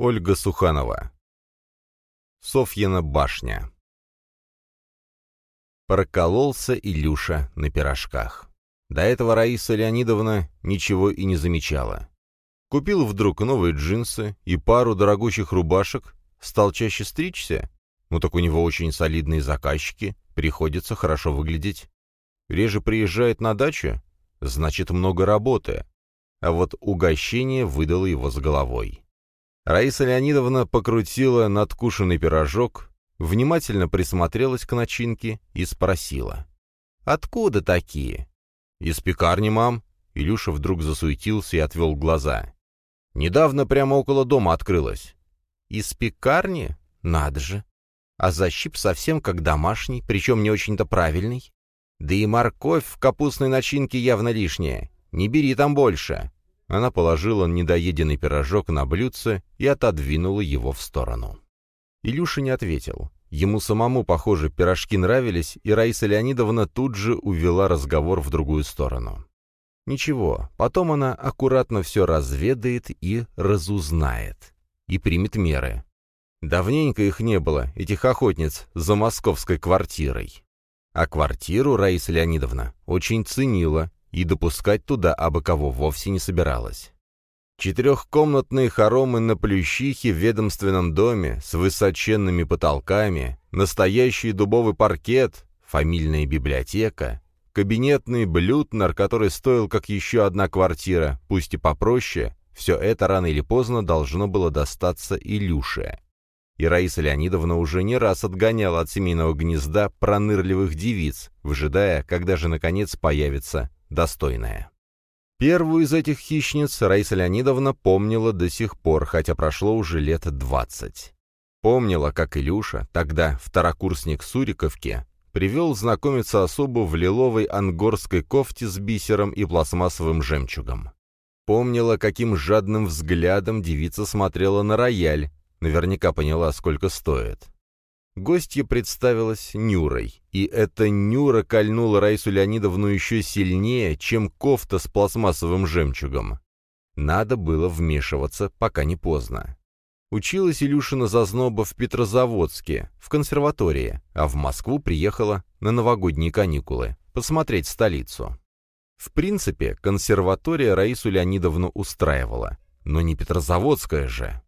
Ольга Суханова. Софьина башня. Прокололся Илюша на пирожках. До этого Раиса Леонидовна ничего и не замечала. Купил вдруг новые джинсы и пару дорогущих рубашек, стал чаще стричься. Ну так у него очень солидные заказчики, приходится хорошо выглядеть. Реже приезжает на дачу, значит много работы. А вот угощение выдало его с головой. Раиса Леонидовна покрутила надкушенный пирожок, внимательно присмотрелась к начинке и спросила. «Откуда такие?» «Из пекарни, мам». Илюша вдруг засуетился и отвел глаза. «Недавно прямо около дома открылась». «Из пекарни? Надо же. А защип совсем как домашний, причем не очень-то правильный. Да и морковь в капустной начинке явно лишняя. Не бери там больше». Она положила недоеденный пирожок на блюдце и отодвинула его в сторону. Илюша не ответил. Ему самому, похоже, пирожки нравились, и Раиса Леонидовна тут же увела разговор в другую сторону. Ничего, потом она аккуратно все разведает и разузнает. И примет меры. Давненько их не было, этих охотниц, за московской квартирой. А квартиру Раиса Леонидовна очень ценила и допускать туда абы кого вовсе не собиралась. Четырехкомнатные хоромы на Плющихе в ведомственном доме с высоченными потолками, настоящий дубовый паркет, фамильная библиотека, кабинетный блютнер, который стоил как еще одна квартира, пусть и попроще, все это рано или поздно должно было достаться Илюше. И Раиса Леонидовна уже не раз отгоняла от семейного гнезда пронырливых девиц, выжидая, когда же наконец появится достойная. Первую из этих хищниц Раиса Леонидовна помнила до сих пор, хотя прошло уже лет двадцать. Помнила, как Илюша, тогда второкурсник Суриковки, привел знакомиться особу в лиловой ангорской кофте с бисером и пластмассовым жемчугом. Помнила, каким жадным взглядом девица смотрела на рояль, наверняка поняла, сколько стоит. Гостья представилась Нюрой, и эта Нюра кольнула Раису Леонидовну еще сильнее, чем кофта с пластмассовым жемчугом. Надо было вмешиваться, пока не поздно. Училась Илюшина Зазноба в Петрозаводске, в консерватории, а в Москву приехала на новогодние каникулы, посмотреть столицу. В принципе, консерватория Раису Леонидовну устраивала, но не Петрозаводская же.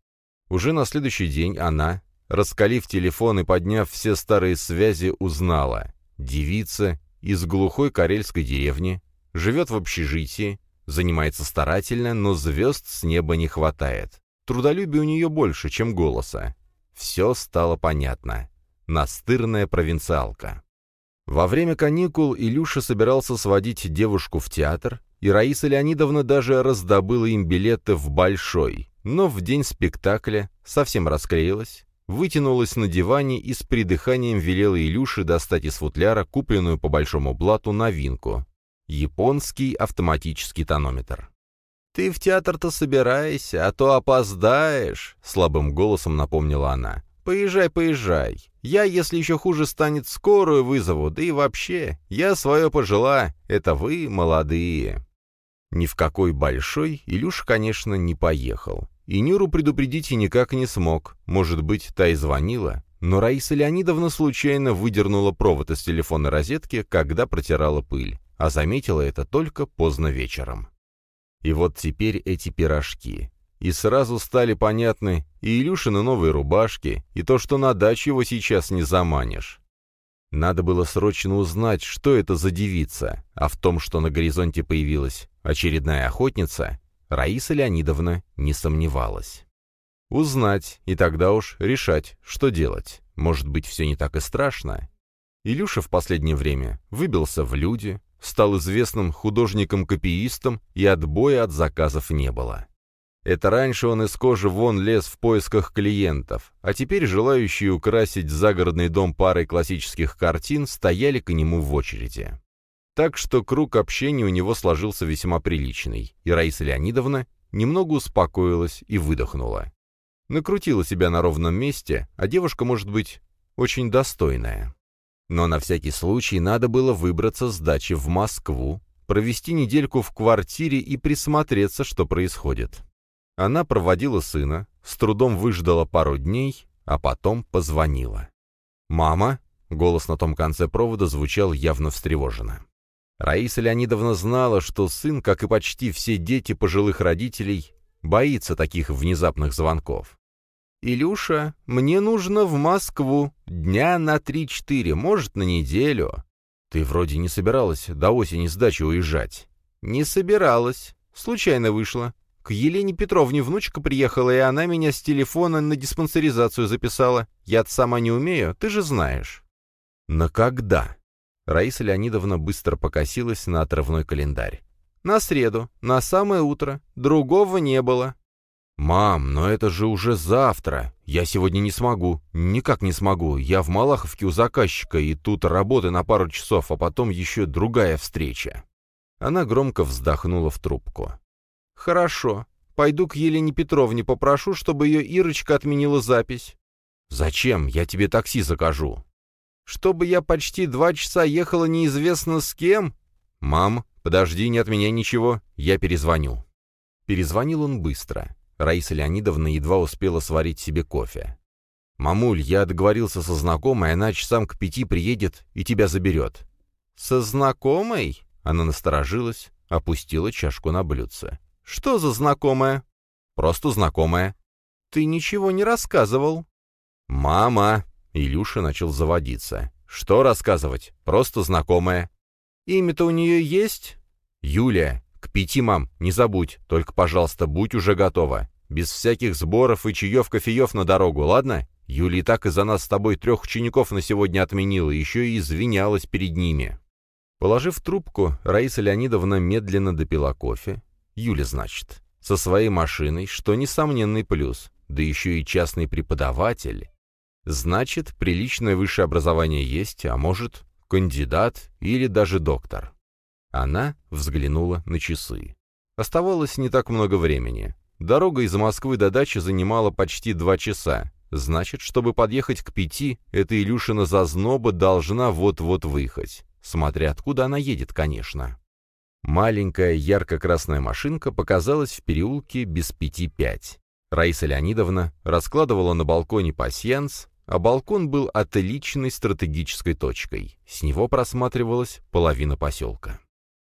Уже на следующий день она, раскалив телефон и подняв все старые связи, узнала. Девица из глухой карельской деревни, живет в общежитии, занимается старательно, но звезд с неба не хватает. Трудолюбия у нее больше, чем голоса. Все стало понятно. Настырная провинциалка. Во время каникул Илюша собирался сводить девушку в театр, и Раиса Леонидовна даже раздобыла им билеты в Большой, но в день спектакля совсем расклеилась, вытянулась на диване и с придыханием велела Илюше достать из футляра купленную по большому блату новинку — японский автоматический тонометр. «Ты в театр-то собирайся, а то опоздаешь», — слабым голосом напомнила она. «Поезжай, поезжай. Я, если еще хуже станет, скорую вызову, да и вообще, я свое пожила, это вы, молодые». Ни в какой большой Илюш, конечно, не поехал. И Нюру предупредить и никак не смог. Может быть, та и звонила. Но Раиса Леонидовна случайно выдернула провод из телефонной розетки, когда протирала пыль, а заметила это только поздно вечером. И вот теперь эти пирожки. И сразу стали понятны и Илюшины новые рубашки, и то, что на дачу его сейчас не заманишь. Надо было срочно узнать, что это за девица, а в том, что на горизонте появилась очередная охотница, Раиса Леонидовна не сомневалась. Узнать, и тогда уж решать, что делать. Может быть, все не так и страшно. Илюша в последнее время выбился в люди, стал известным художником-копиистом, и отбоя от заказов не было. Это раньше он из кожи вон лез в поисках клиентов, а теперь желающие украсить загородный дом парой классических картин стояли к нему в очереди. Так что круг общения у него сложился весьма приличный, и Раиса Леонидовна немного успокоилась и выдохнула. Накрутила себя на ровном месте, а девушка, может быть, очень достойная. Но на всякий случай надо было выбраться с дачи в Москву, провести недельку в квартире и присмотреться, что происходит. Она проводила сына, с трудом выждала пару дней, а потом позвонила. «Мама?» — голос на том конце провода звучал явно встревоженно. Раиса Леонидовна знала, что сын, как и почти все дети пожилых родителей, боится таких внезапных звонков. «Илюша, мне нужно в Москву. Дня на три-четыре, может, на неделю». «Ты вроде не собиралась до осени с дачи уезжать». «Не собиралась. Случайно вышло. К Елене Петровне внучка приехала, и она меня с телефона на диспансеризацию записала. Я-то сама не умею, ты же знаешь». «На когда?» Раиса Леонидовна быстро покосилась на отрывной календарь. «На среду, на самое утро. Другого не было». «Мам, но это же уже завтра. Я сегодня не смогу. Никак не смогу. Я в Малаховке у заказчика, и тут работы на пару часов, а потом еще другая встреча». Она громко вздохнула в трубку. «Хорошо. Пойду к Елене Петровне, попрошу, чтобы ее Ирочка отменила запись». «Зачем? Я тебе такси закажу». «Чтобы я почти два часа ехала неизвестно с кем?» «Мам, подожди, не отменяй ничего, я перезвоню». Перезвонил он быстро. Раиса Леонидовна едва успела сварить себе кофе. «Мамуль, я договорился со знакомой, она часам к пяти приедет и тебя заберет». «Со знакомой?» Она насторожилась, опустила чашку на блюдце. «Что за знакомая?» «Просто знакомая». «Ты ничего не рассказывал». «Мама!» — Илюша начал заводиться. «Что рассказывать? Просто знакомая». «Имя-то у нее есть?» «Юлия. К пяти, мам, не забудь. Только, пожалуйста, будь уже готова. Без всяких сборов и чаев-кофеев на дорогу, ладно? Юлия так из-за нас с тобой трех учеников на сегодня отменила, еще и извинялась перед ними». Положив трубку, Раиса Леонидовна медленно допила кофе. Юля, значит, со своей машиной, что несомненный плюс, да еще и частный преподаватель. Значит, приличное высшее образование есть, а может, кандидат или даже доктор. Она взглянула на часы. Оставалось не так много времени. Дорога из Москвы до дачи занимала почти два часа. Значит, чтобы подъехать к пяти, эта Илюшина зазноба должна вот-вот выехать. Смотря откуда она едет, конечно. Маленькая ярко-красная машинка показалась в переулке без пяти пять. Раиса Леонидовна раскладывала на балконе пасьянс, а балкон был отличной стратегической точкой. С него просматривалась половина поселка.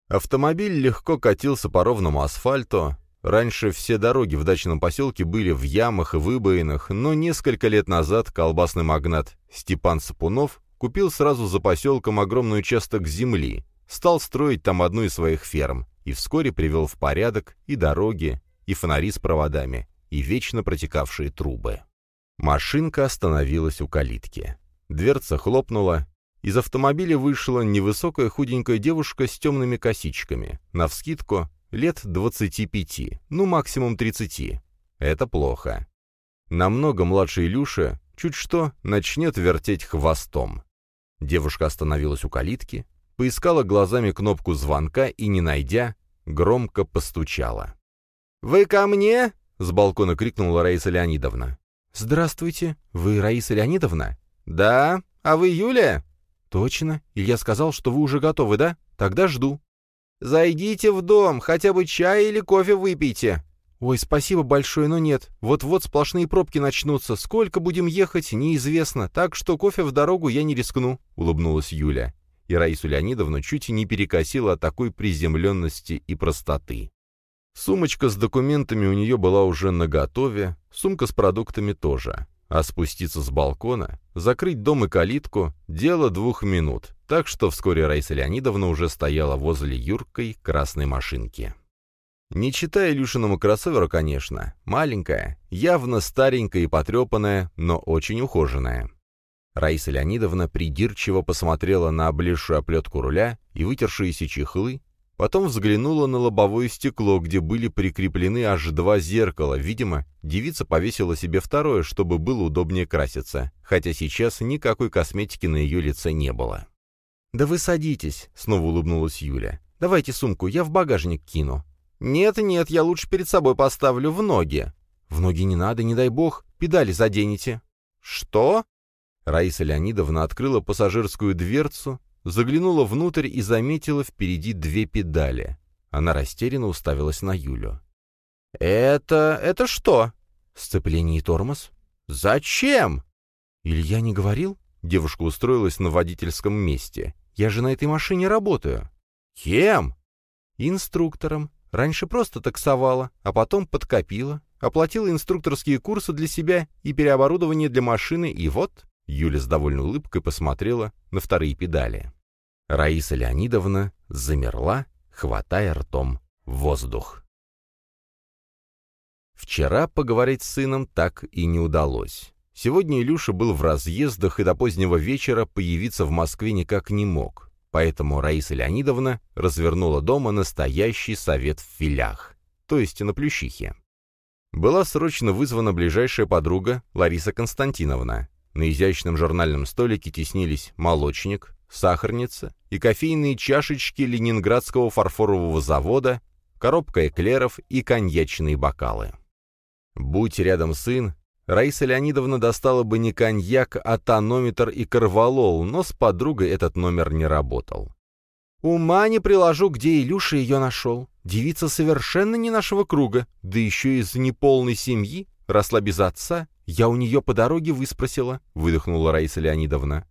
Автомобиль легко катился по ровному асфальту. Раньше все дороги в дачном поселке были в ямах и выбоинах, но несколько лет назад колбасный магнат Степан Сапунов купил сразу за поселком огромный участок земли, стал строить там одну из своих ферм и вскоре привел в порядок и дороги, и фонари с проводами, и вечно протекавшие трубы. Машинка остановилась у калитки. Дверца хлопнула. Из автомобиля вышла невысокая худенькая девушка с темными косичками. Навскидку, лет 25, ну максимум 30. Это плохо. Намного младше Илюша, чуть что, начнет вертеть хвостом. Девушка остановилась у калитки, поискала глазами кнопку звонка и, не найдя, громко постучала. «Вы ко мне?» — с балкона крикнула Раиса Леонидовна. «Здравствуйте, вы Раиса Леонидовна?» «Да. А вы Юлия?» «Точно. Илья сказал, что вы уже готовы, да? Тогда жду». «Зайдите в дом, хотя бы чай или кофе выпейте». «Ой, спасибо большое, но нет. Вот-вот сплошные пробки начнутся. Сколько будем ехать, неизвестно, так что кофе в дорогу я не рискну», — улыбнулась Юля и Раису Леонидовну чуть не перекосила от такой приземленности и простоты. Сумочка с документами у нее была уже наготове, сумка с продуктами тоже. А спуститься с балкона, закрыть дом и калитку — дело двух минут, так что вскоре Раиса Леонидовна уже стояла возле Юркой красной машинки. Не читая Илюшиному кроссоверу, конечно, маленькая, явно старенькая и потрепанная, но очень ухоженная. Раиса Леонидовна придирчиво посмотрела на облезшую оплетку руля и вытершиеся чехлы, потом взглянула на лобовое стекло, где были прикреплены аж два зеркала. Видимо, девица повесила себе второе, чтобы было удобнее краситься, хотя сейчас никакой косметики на ее лице не было. «Да вы садитесь», — снова улыбнулась Юля. «Давайте сумку, я в багажник кину». «Нет-нет, я лучше перед собой поставлю в ноги». «В ноги не надо, не дай бог, педали заденете». «Что?» Раиса Леонидовна открыла пассажирскую дверцу, заглянула внутрь и заметила впереди две педали. Она растерянно уставилась на Юлю. «Это... это что?» Сцепление и тормоз? Зачем? Илья не говорил? Девушка устроилась на водительском месте. Я же на этой машине работаю. Кем? Инструктором. Раньше просто таксовала, а потом подкопила, оплатила инструкторские курсы для себя и переоборудование для машины, и вот...» Юля с довольной улыбкой посмотрела на вторые педали. Раиса Леонидовна замерла, хватая ртом воздух. Вчера поговорить с сыном так и не удалось. Сегодня Илюша был в разъездах и до позднего вечера появиться в Москве никак не мог. Поэтому Раиса Леонидовна развернула дома настоящий совет в филях, то есть на Плющихе. Была срочно вызвана ближайшая подруга Лариса Константиновна. На изящном журнальном столике теснились молочник, сахарница и кофейные чашечки ленинградского фарфорового завода, коробка эклеров и коньячные бокалы. Будь рядом сын, Раиса Леонидовна достала бы не коньяк, а тонометр и корвалол, но с подругой этот номер не работал. «Ума не приложу, где Илюша ее нашел. Девица совершенно не нашего круга, да еще из неполной семьи, росла без отца. Я у нее по дороге выспросила», — выдохнула Раиса Леонидовна.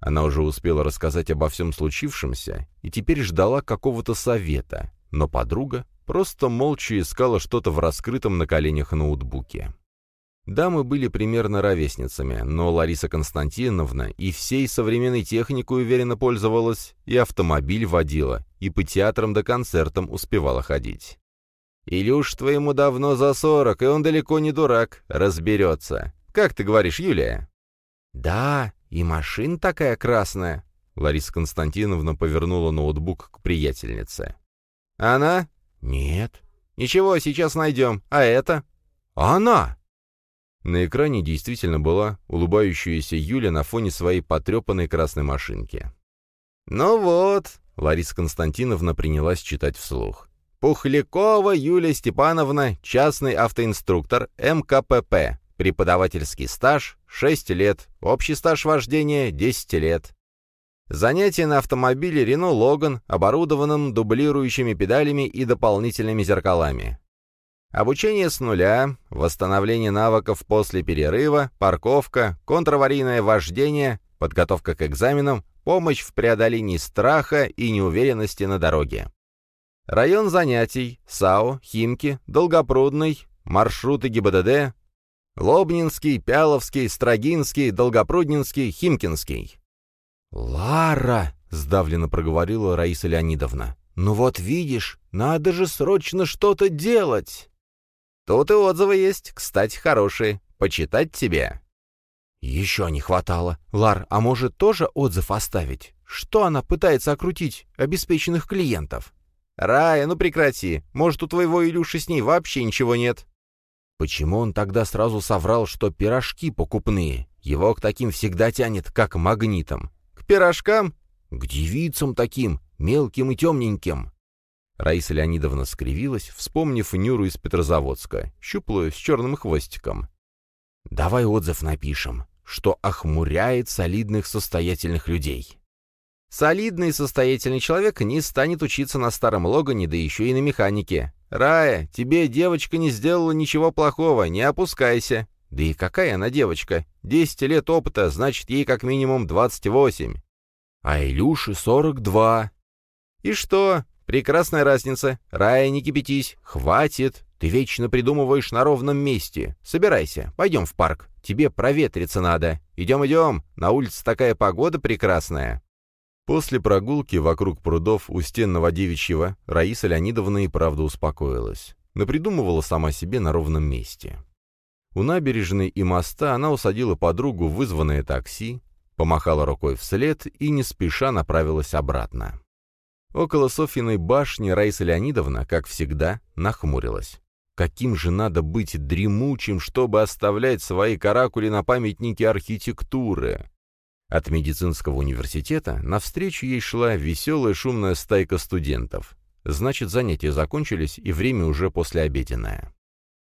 Она уже успела рассказать обо всем случившемся и теперь ждала какого-то совета, но подруга просто молча искала что-то в раскрытом на коленях ноутбуке. Дамы были примерно ровесницами, но Лариса Константиновна и всей современной техникой уверенно пользовалась, и автомобиль водила, и по театрам да концертам успевала ходить. «Илюш твоему давно за сорок, и он далеко не дурак, разберется. Как ты говоришь, Юлия?» «Да, и машина такая красная», — Лариса Константиновна повернула ноутбук к приятельнице. «Она?» «Нет». «Ничего, сейчас найдем. А это?» «Она!» На экране действительно была улыбающаяся Юля на фоне своей потрепанной красной машинки. «Ну вот», — Лариса Константиновна принялась читать вслух. «Пухлякова Юлия Степановна, частный автоинструктор, МКПП, преподавательский стаж — 6 лет, общий стаж вождения — 10 лет. Занятия на автомобиле Рено Логан, оборудованном дублирующими педалями и дополнительными зеркалами. Обучение с нуля, восстановление навыков после перерыва, парковка, контраварийное вождение, подготовка к экзаменам, помощь в преодолении страха и неуверенности на дороге. Район занятий, САО, Химки, Долгопрудный, маршруты ГИБДД, Лобнинский, Пяловский, Строгинский, Долгопруднинский, Химкинский. «Лара!» — сдавленно проговорила Раиса Леонидовна. «Ну вот видишь, надо же срочно что-то делать!» Тут и отзывы есть, кстати, хорошие. Почитать тебе?» «Еще не хватало. Лар, а может тоже отзыв оставить? Что она пытается окрутить обеспеченных клиентов?» «Рая, ну прекрати. Может, у твоего Илюши с ней вообще ничего нет?» Почему он тогда сразу соврал, что пирожки покупные? Его к таким всегда тянет, как магнитом. К пирожкам? К девицам таким, мелким и темненьким. Раиса Леонидовна скривилась, вспомнив Нюру из Петрозаводска, щуплую, с черным хвостиком. «Давай отзыв напишем, что охмуряет солидных состоятельных людей». «Солидный состоятельный человек не станет учиться на старом Логане, да еще и на механике. Рая, тебе девочка не сделала ничего плохого, не опускайся. Да и какая она девочка? Десять лет опыта, значит, ей как минимум двадцать восемь. А Илюше сорок два. И что? «Прекрасная разница. Рая, не кипятись. Хватит. Ты вечно придумываешь на ровном месте. Собирайся. Пойдем в парк. Тебе проветриться надо. Идем-идем. На улице такая погода прекрасная». После прогулки вокруг прудов у стен Новодевичьего Раиса Леонидовна и правда успокоилась. Напридумывала сама себе на ровном месте. У набережной и моста она усадила подругу в вызванное такси, помахала рукой вслед и не спеша направилась обратно. Около Софьиной башни Раиса Леонидовна, как всегда, нахмурилась. Каким же надо быть дремучим, чтобы оставлять свои каракули на памятнике архитектуры? От медицинского университета навстречу ей шла веселая шумная стайка студентов. Значит, занятия закончились, и время уже послеобеденное.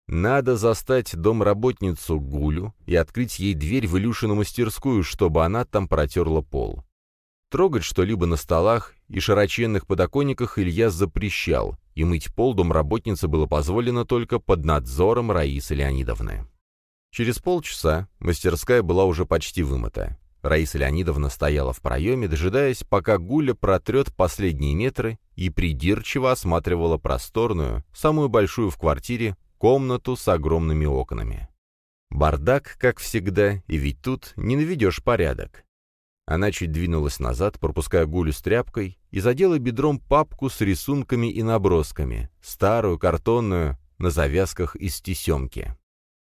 Надо застать домработницу Гулю и открыть ей дверь в Илюшину мастерскую, чтобы она там протерла пол. Трогать что-либо на столах и широченных подоконниках Илья запрещал, и мыть пол домработнице было позволено только под надзором Раисы Леонидовны. Через полчаса мастерская была уже почти вымыта. Раиса Леонидовна стояла в проеме, дожидаясь, пока Гуля протрет последние метры и придирчиво осматривала просторную, самую большую в квартире, комнату с огромными окнами. Бардак, как всегда, и ведь тут не наведешь порядок. Она чуть двинулась назад, пропуская Гулю с тряпкой, и задела бедром папку с рисунками и набросками, старую, картонную, на завязках из тесемки.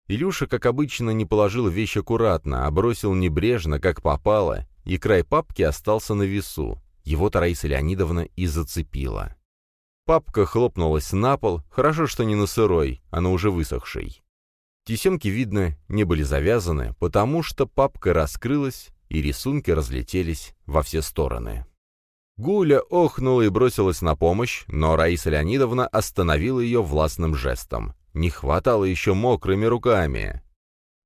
Илюша, как обычно, не положил вещь аккуратно, а бросил небрежно, как попало, и край папки остался на весу. Его-то Леонидовна и зацепила. Папка хлопнулась на пол, хорошо, что не на сырой, а на уже высохшей. Тесемки, видно, не были завязаны, потому что папка раскрылась, и рисунки разлетелись во все стороны. Гуля охнула и бросилась на помощь, но Раиса Леонидовна остановила ее властным жестом. Не хватало еще мокрыми руками.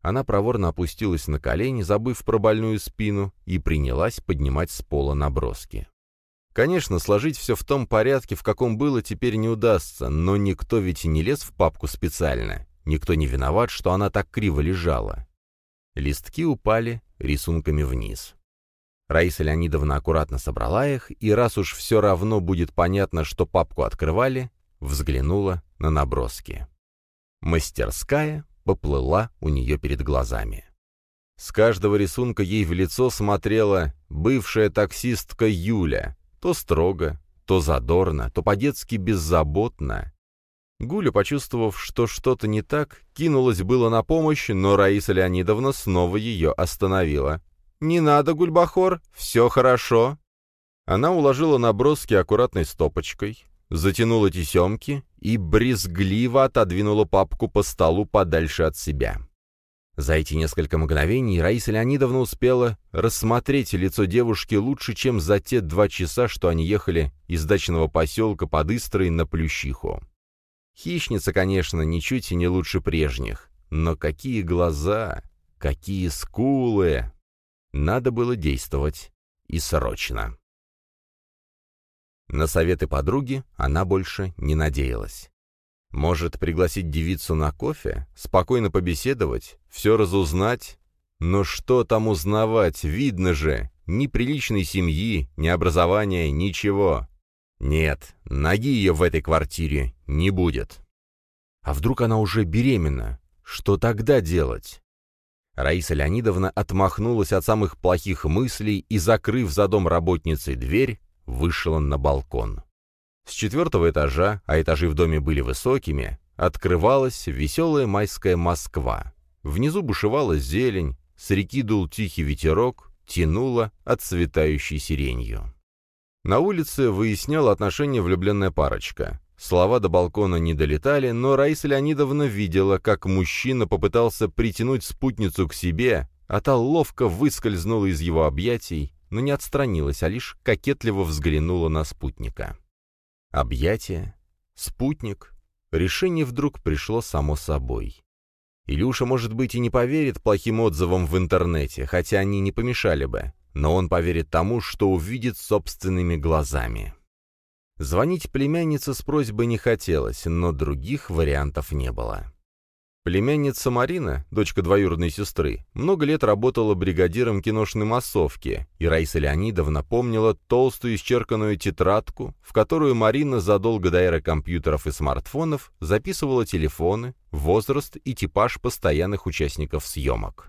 Она проворно опустилась на колени, забыв про больную спину, и принялась поднимать с пола наброски. Конечно, сложить все в том порядке, в каком было, теперь не удастся, но никто ведь и не лез в папку специально. Никто не виноват, что она так криво лежала. Листки упали рисунками вниз. Раиса Леонидовна аккуратно собрала их, и раз уж все равно будет понятно, что папку открывали, взглянула на наброски. Мастерская поплыла у нее перед глазами. С каждого рисунка ей в лицо смотрела бывшая таксистка Юля, то строго, то задорно, то по-детски беззаботно. Гуля, почувствовав, что что-то не так, кинулась было на помощь, но Раиса Леонидовна снова ее остановила. «Не надо, Гульбахор, все хорошо». Она уложила наброски аккуратной стопочкой, затянула тесемки и брезгливо отодвинула папку по столу подальше от себя. За эти несколько мгновений Раиса Леонидовна успела рассмотреть лицо девушки лучше, чем за те два часа, что они ехали из дачного поселка под Истрой на Плющиху. Хищница, конечно, ничуть и не лучше прежних, но какие глаза, какие скулы! Надо было действовать и срочно. На советы подруги она больше не надеялась. Может, пригласить девицу на кофе, спокойно побеседовать, все разузнать? Но что там узнавать, видно же, ни приличной семьи, ни образования, ничего. Нет, ноги ее в этой квартире не будет. А вдруг она уже беременна? Что тогда делать? Раиса Леонидовна отмахнулась от самых плохих мыслей и, закрыв за дом работницей дверь, вышла на балкон. С четвертого этажа, а этажи в доме были высокими, открывалась веселая майская Москва. Внизу бушевала зелень, с реки дул тихий ветерок, тянуло отцветающей сиренью. На улице выясняла отношения влюбленная парочка. Слова до балкона не долетали, но Раиса Леонидовна видела, как мужчина попытался притянуть спутницу к себе, а та ловко выскользнула из его объятий, но не отстранилась, а лишь кокетливо взглянула на спутника. Объятие, спутник, решение вдруг пришло само собой. Илюша, может быть, и не поверит плохим отзывам в интернете, хотя они не помешали бы, но он поверит тому, что увидит собственными глазами. Звонить племяннице с просьбой не хотелось, но других вариантов не было. Племянница Марина, дочка двоюродной сестры, много лет работала бригадиром киношной массовки, и Раиса Леонидовна помнила толстую исчерканную тетрадку, в которую Марина задолго до эры компьютеров и смартфонов записывала телефоны, возраст и типаж постоянных участников съемок.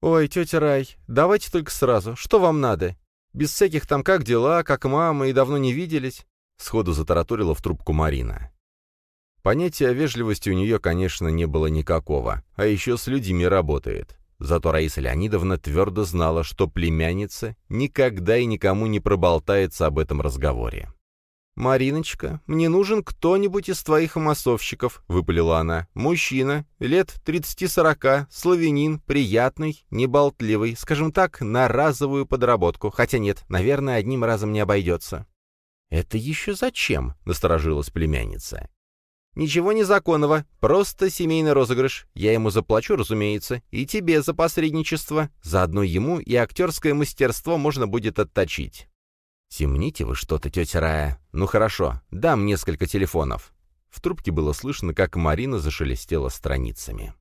«Ой, тетя Рай, давайте только сразу, что вам надо? Без всяких там как дела, как мама и давно не виделись?» Сходу затараторила в трубку Марина. Понятия о вежливости у нее, конечно, не было никакого, а еще с людьми работает. Зато Раиса Леонидовна твердо знала, что племянница никогда и никому не проболтается об этом разговоре. «Мариночка, мне нужен кто-нибудь из твоих массовщиков», — выпалила она. «Мужчина, лет 30-40, славянин, приятный, неболтливый, скажем так, на разовую подработку. Хотя нет, наверное, одним разом не обойдется». «Это еще зачем?» — насторожилась племянница. «Ничего незаконного, просто семейный розыгрыш. Я ему заплачу, разумеется, и тебе за посредничество. Заодно ему и актерское мастерство можно будет отточить». «Темните вы что-то, тетя Рая. Ну хорошо, дам несколько телефонов». В трубке было слышно, как Марина зашелестела страницами.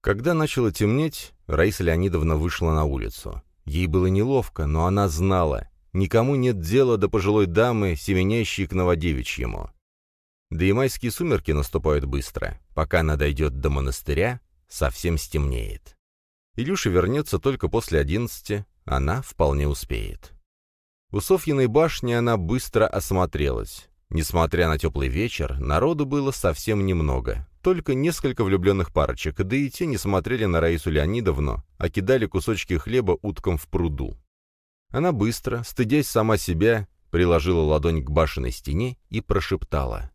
Когда начало темнеть, Раиса Леонидовна вышла на улицу. Ей было неловко, но она знала, никому нет дела до пожилой дамы, семенящей к новодевичьему. Да и майские сумерки наступают быстро. Пока она дойдет до монастыря, совсем стемнеет. Илюша вернется только после одиннадцати, она вполне успеет. У Софьиной башни она быстро осмотрелась. Несмотря на теплый вечер, народу было совсем немного. Только несколько влюбленных парочек, да и те не смотрели на Раису Леонидовну, а кидали кусочки хлеба уткам в пруду. Она быстро, стыдясь сама себя, приложила ладонь к башенной стене и прошептала.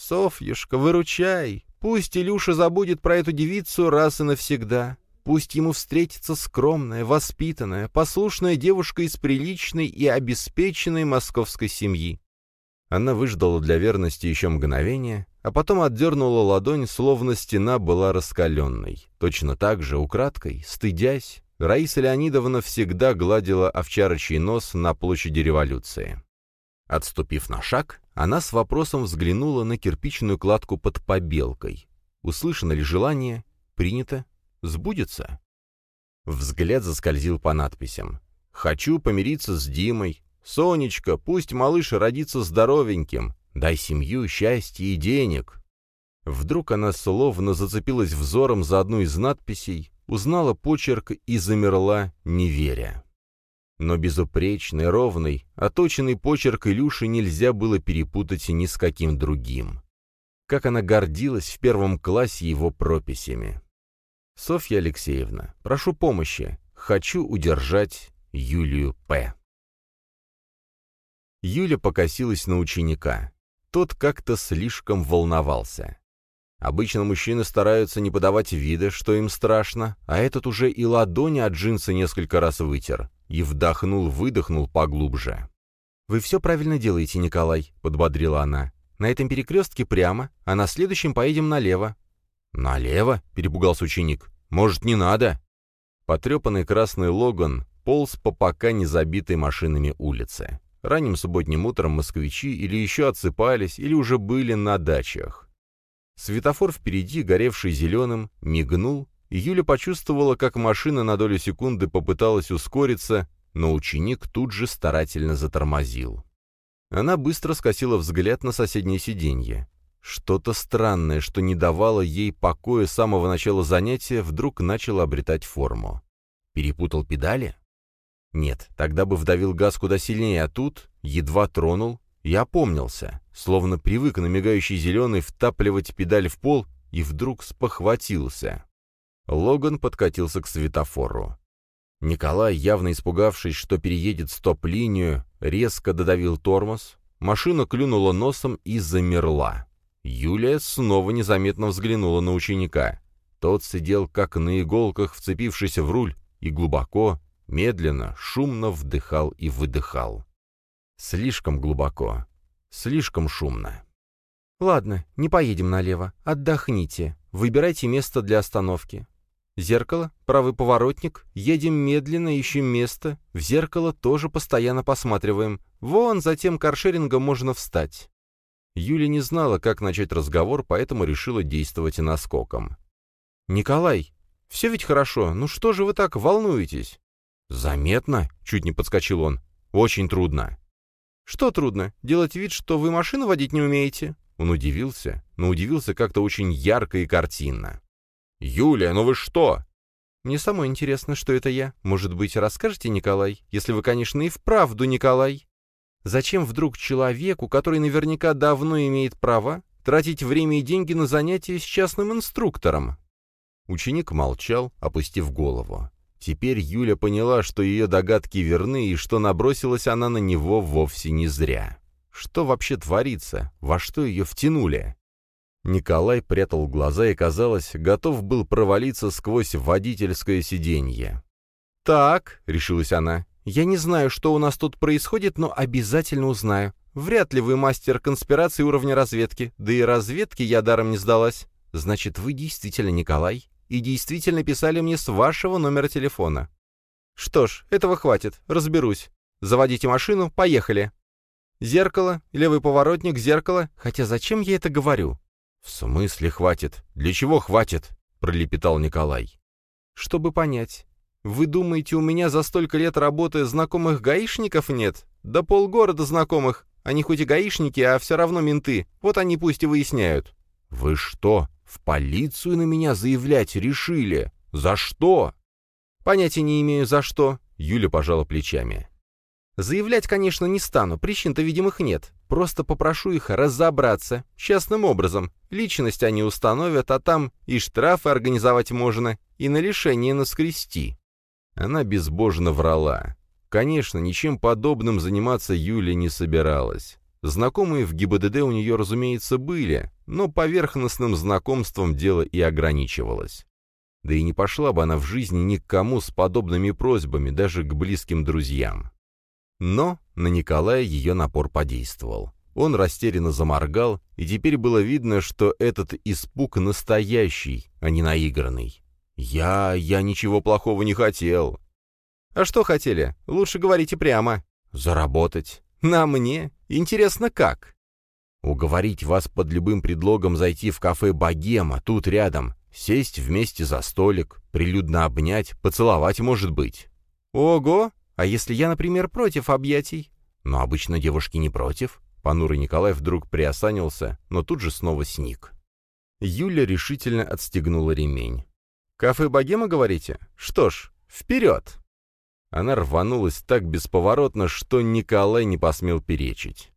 «Софьюшка, выручай! Пусть Илюша забудет про эту девицу раз и навсегда. Пусть ему встретится скромная, воспитанная, послушная девушка из приличной и обеспеченной московской семьи. Она выждала для верности еще мгновение, а потом отдернула ладонь, словно стена была раскаленной. Точно так же, украдкой, стыдясь, Раиса Леонидовна всегда гладила овчарочий нос на площади революции. Отступив на шаг, она с вопросом взглянула на кирпичную кладку под побелкой. Услышано ли желание? Принято? Сбудется? Взгляд заскользил по надписям. «Хочу помириться с Димой. Сонечка, пусть малыш родится здоровеньким. Дай семью, счастье и денег». Вдруг она словно зацепилась взором за одну из надписей, узнала почерк и замерла, не веря. Но безупречный, ровный, оточенный почерк Илюши нельзя было перепутать ни с каким другим. Как она гордилась в первом классе его прописями. «Софья Алексеевна, прошу помощи. Хочу удержать Юлию П». Юля покосилась на ученика. Тот как-то слишком волновался. Обычно мужчины стараются не подавать вида, что им страшно, а этот уже и ладони от джинса несколько раз вытер и вдохнул-выдохнул поглубже. «Вы все правильно делаете, Николай», — подбодрила она. «На этом перекрестке прямо, а на следующем поедем налево». «Налево?» — перепугался ученик. «Может, не надо?» Потрепанный красный Логан полз по пока не забитой машинами улице. Ранним субботним утром москвичи или еще отсыпались, или уже были на дачах. Светофор впереди, горевший зеленым, мигнул, и Юля почувствовала, как машина на долю секунды попыталась ускориться, но ученик тут же старательно затормозил. Она быстро скосила взгляд на соседнее сиденье. Что-то странное, что не давало ей покоя с самого начала занятия, вдруг начало обретать форму. Перепутал педали? Нет, тогда бы вдавил газ куда сильнее, а тут едва тронул и опомнился, словно привык на мигающий зеленый втапливать педаль в пол и вдруг спохватился. Логан подкатился к светофору. Николай, явно испугавшись, что переедет стоп-линию, резко додавил тормоз, машина клюнула носом и замерла. Юлия снова незаметно взглянула на ученика. Тот сидел как на иголках, вцепившись в руль, и глубоко, медленно, шумно вдыхал и выдыхал. Слишком глубоко, слишком шумно. «Ладно, не поедем налево. Отдохните. Выбирайте место для остановки. Зеркало, правый поворотник, едем медленно, ищем место. В зеркало тоже постоянно посматриваем. Вон, за тем каршерингом можно встать». Юля не знала, как начать разговор, поэтому решила действовать наскоком. «Николай, все ведь хорошо, ну что же вы так волнуетесь?» «Заметно?» — чуть не подскочил он. «Очень трудно». «Что трудно? Делать вид, что вы машину водить не умеете?» Он удивился, но удивился как-то очень ярко и картинно. «Юлия, ну вы что?» «Мне самой интересно, что это я. Может быть, расскажете, Николай? Если вы, конечно, и вправду Николай. Зачем вдруг человеку, который наверняка давно имеет право, тратить время и деньги на занятия с частным инструктором?» Ученик молчал, опустив голову. Теперь Юля поняла, что ее догадки верны и что набросилась она на него вовсе не зря. Что вообще творится? Во что ее втянули? Николай прятал глаза и, казалось, готов был провалиться сквозь водительское сиденье. «Так», — решилась она, — «я не знаю, что у нас тут происходит, но обязательно узнаю. Вряд ли вы мастер конспирации уровня разведки, да и разведки я даром не сдалась. Значит, вы действительно Николай, и действительно писали мне с вашего номера телефона. Что ж, этого хватит, разберусь. Заводите машину, поехали. Зеркало, левый поворотник, зеркало. Хотя зачем я это говорю? В смысле хватит? Для чего хватит? Пролепетал Николай. Чтобы понять. Вы думаете, у меня за столько лет работы знакомых гаишников нет? Да полгорода знакомых. Они хоть и гаишники, а все равно менты. Вот они пусть и выясняют. Вы что, в полицию на меня заявлять решили? За что? Понятия не имею, за что. Юля пожала плечами. Заявлять, конечно, не стану, причин-то видимых нет. Просто попрошу их разобраться, частным образом. Личность они установят, а там и штрафы организовать можно, и на лишение наскрести. Она безбожно врала. Конечно, ничем подобным заниматься Юля не собиралась. Знакомые в ГИБДД у нее, разумеется, были, но поверхностным знакомством дело и ограничивалось. Да и не пошла бы она в жизни ни к кому с подобными просьбами, даже к близким друзьям. Но на Николая ее напор подействовал. Он растерянно заморгал, и теперь было видно, что этот испуг настоящий, а не наигранный. «Я... я ничего плохого не хотел». «А что хотели? Лучше говорите прямо». «Заработать». «На мне? Интересно, как?» «Уговорить вас под любым предлогом зайти в кафе «Богема», тут рядом, Сесть вместе за столик, прилюдно обнять, поцеловать, может быть. Ого! А если я, например, против объятий? Но обычно девушки не против. Понурый Николай вдруг приосанился, но тут же снова сник. Юля решительно отстегнула ремень. «Кафе «Богема», говорите? Что ж, вперед!» Она рванулась так бесповоротно, что Николай не посмел перечить.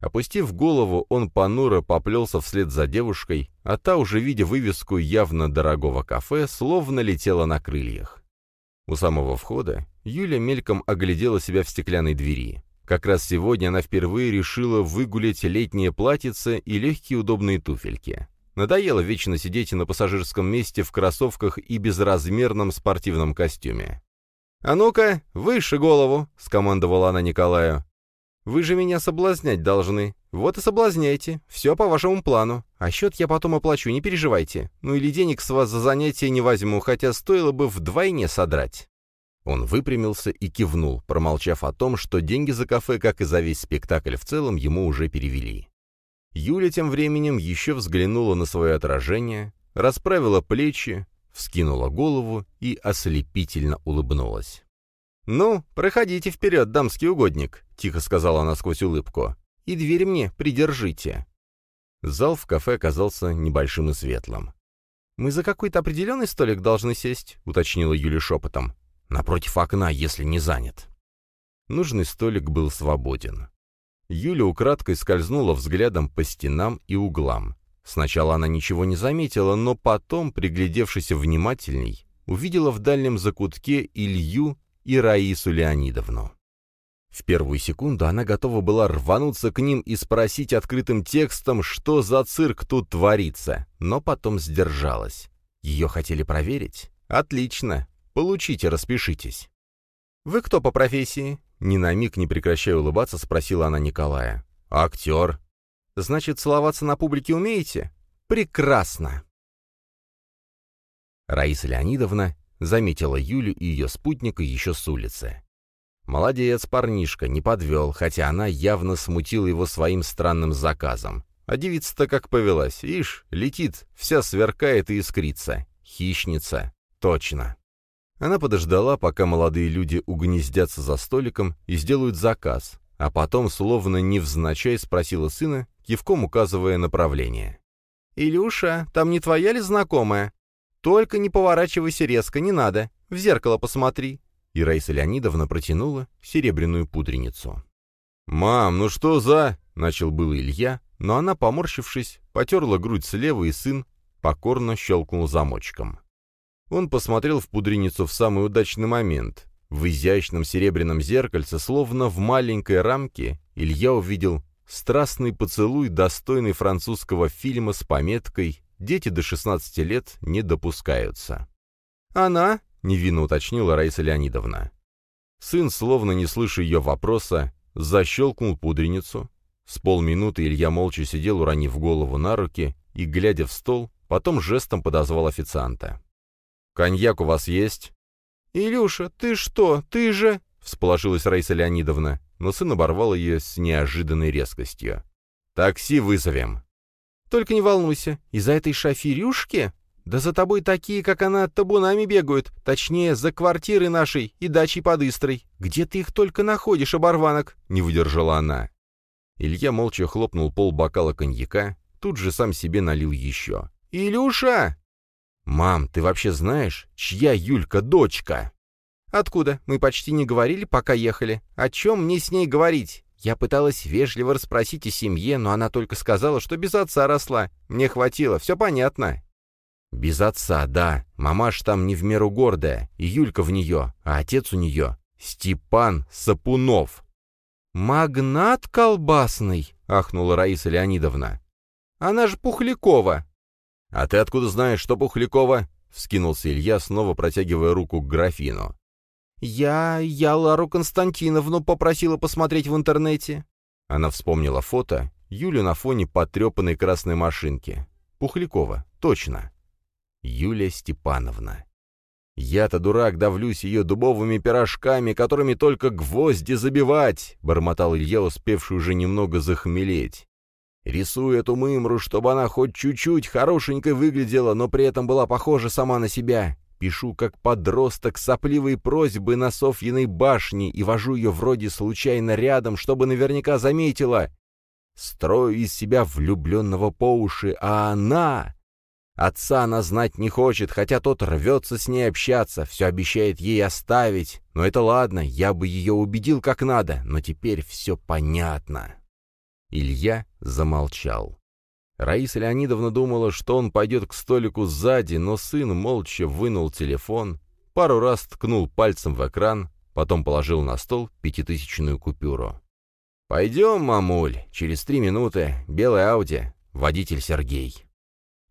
Опустив голову, он понуро поплелся вслед за девушкой, а та, уже видя вывеску явно дорогого кафе, словно летела на крыльях. У самого входа Юля мельком оглядела себя в стеклянной двери. Как раз сегодня она впервые решила выгулять летнее платьице и легкие удобные туфельки. Надоело вечно сидеть на пассажирском месте в кроссовках и безразмерном спортивном костюме. «А ну-ка, выше голову!» — скомандовала она Николаю. Вы же меня соблазнять должны. Вот и соблазняйте. Все по вашему плану. А счет я потом оплачу, не переживайте. Ну или денег с вас за занятие не возьму, хотя стоило бы вдвойне содрать». Он выпрямился и кивнул, промолчав о том, что деньги за кафе, как и за весь спектакль в целом, ему уже перевели. Юля тем временем еще взглянула на свое отражение, расправила плечи, вскинула голову и ослепительно улыбнулась. «Ну, проходите вперед, дамский угодник», — тихо сказала она сквозь улыбку. «И дверь мне придержите». Зал в кафе оказался небольшим и светлым. «Мы за какой-то определенный столик должны сесть», — уточнила Юля шепотом. «Напротив окна, если не занят». Нужный столик был свободен. Юля украдкой скользнула взглядом по стенам и углам. Сначала она ничего не заметила, но потом, приглядевшись внимательней, увидела в дальнем закутке Илью и Раису Леонидовну. В первую секунду она готова была рвануться к ним и спросить открытым текстом, что за цирк тут творится, но потом сдержалась. Ее хотели проверить? Отлично. Получите, распишитесь. «Вы кто по профессии?» Ни на миг не прекращая улыбаться, спросила она Николая. «Актер». «Значит, целоваться на публике умеете?» «Прекрасно!» Раиса Леонидовна Заметила Юлю и ее спутника еще с улицы. Молодец, парнишка, не подвел, хотя она явно смутила его своим странным заказом. А девица-то как повелась, ишь, летит, вся сверкает и искрится. Хищница. Точно. Она подождала, пока молодые люди угнездятся за столиком и сделают заказ, а потом, словно невзначай, спросила сына, кивком указывая направление. «Илюша, там не твоя ли знакомая?» «Только не поворачивайся резко, не надо. В зеркало посмотри». И Раиса Леонидовна протянула серебряную пудреницу. «Мам, ну что за...» — начал был Илья, но она, поморщившись, потерла грудь слева, и сын покорно щелкнул замочком. Он посмотрел в пудреницу в самый удачный момент. В изящном серебряном зеркальце, словно в маленькой рамке, Илья увидел страстный поцелуй, достойный французского фильма с пометкой дети до 16 лет не допускаются. «Она?» — невинно уточнила Раиса Леонидовна. Сын, словно не слыша ее вопроса, защелкнул пудреницу. С полминуты Илья молча сидел, уронив голову на руки и, глядя в стол, потом жестом подозвал официанта. «Коньяк у вас есть?» «Илюша, ты что? Ты же...» всполошилась Раиса Леонидовна, но сын оборвал ее с неожиданной резкостью. «Такси вызовем». «Только не волнуйся, из-за этой шоферюшки? Да за тобой такие, как она, табунами бегают, точнее, за квартирой нашей и дачей под Истрой. Где ты их только находишь, оборванок?» — не выдержала она. Илья молча хлопнул пол бокала коньяка, тут же сам себе налил еще. «Илюша!» «Мам, ты вообще знаешь, чья Юлька дочка?» «Откуда? Мы почти не говорили, пока ехали. О чем мне с ней говорить? Я пыталась вежливо расспросить о семье, но она только сказала, что без отца росла. Мне хватило, все понятно». «Без отца, да. Мамаш там не в меру гордая, и Юлька в нее, а отец у нее — Степан Сапунов». «Магнат колбасный!» — ахнула Раиса Леонидовна. «Она же Пухлякова!» «А ты откуда знаешь, что Пухлякова?» — вскинулся Илья, снова протягивая руку к графину. «Я... я Лару Константиновну попросила посмотреть в интернете». Она вспомнила фото, Юлю на фоне потрепанной красной машинки. Пухлякова, точно. Юлия Степановна. «Я-то, дурак, давлюсь ее дубовыми пирожками, которыми только гвозди забивать!» — бормотал Илья, успевший уже немного захмелеть. Рисую эту мымру, чтобы она хоть чуть-чуть хорошенькой выглядела, но при этом была похожа сама на себя. Пишу как подросток сопливые просьбы на Софьиной башне и вожу ее вроде случайно рядом, чтобы наверняка заметила. Строю из себя влюбленного по уши, а она... Отца она знать не хочет, хотя тот рвется с ней общаться, все обещает ей оставить. Но это ладно, я бы ее убедил как надо, но теперь все понятно. Илья замолчал. Раиса Леонидовна думала, что он пойдет к столику сзади, но сын молча вынул телефон, пару раз ткнул пальцем в экран, потом положил на стол пятитысячную купюру. «Пойдем, мамуль, через три минуты, белая Ауди, водитель Сергей».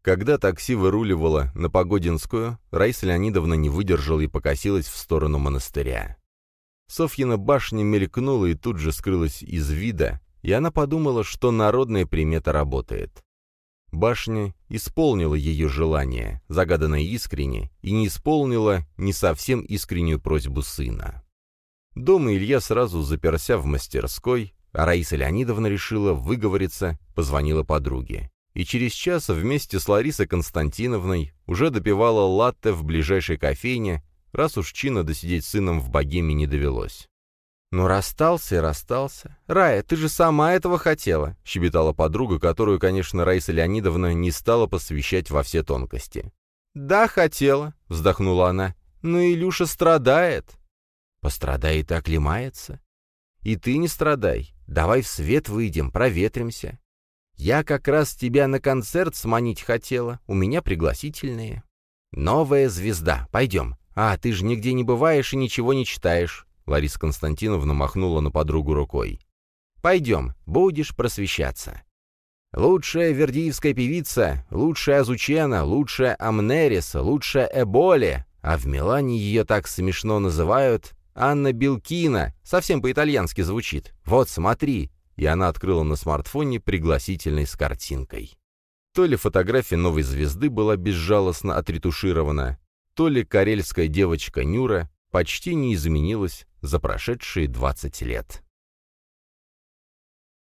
Когда такси выруливало на Погодинскую, Раиса Леонидовна не выдержала и покосилась в сторону монастыря. Софьина башня мелькнула и тут же скрылась из вида, и она подумала, что народная примета работает. Башня исполнила ее желание, загаданное искренне, и не исполнила не совсем искреннюю просьбу сына. Дома Илья сразу заперся в мастерской, а Раиса Леонидовна решила выговориться, позвонила подруге. И через час вместе с Ларисой Константиновной уже допивала латте в ближайшей кофейне, раз уж чина досидеть сыном в богеме не довелось. «Ну, расстался и расстался. Рая, ты же сама этого хотела», — щебетала подруга, которую, конечно, Раиса Леонидовна не стала посвящать во все тонкости. «Да, хотела», — вздохнула она. «Но Илюша страдает». «Пострадает и оклемается». «И ты не страдай. Давай в свет выйдем, проветримся. Я как раз тебя на концерт сманить хотела, у меня пригласительные». «Новая звезда, пойдем. А, ты же нигде не бываешь и ничего не читаешь. Лариса Константиновна махнула на подругу рукой. «Пойдем, будешь просвещаться». Лучшая вердиевская певица, лучшая Азучена, лучшая Амнерис, лучшая Эболи, а в Милане ее так смешно называют Анна Белкина, совсем по-итальянски звучит. Вот, смотри. И она открыла на смартфоне пригласительной с картинкой. То ли фотография новой звезды была безжалостно отретуширована, то ли карельская девочка Нюра почти не изменилась за прошедшие 20 лет.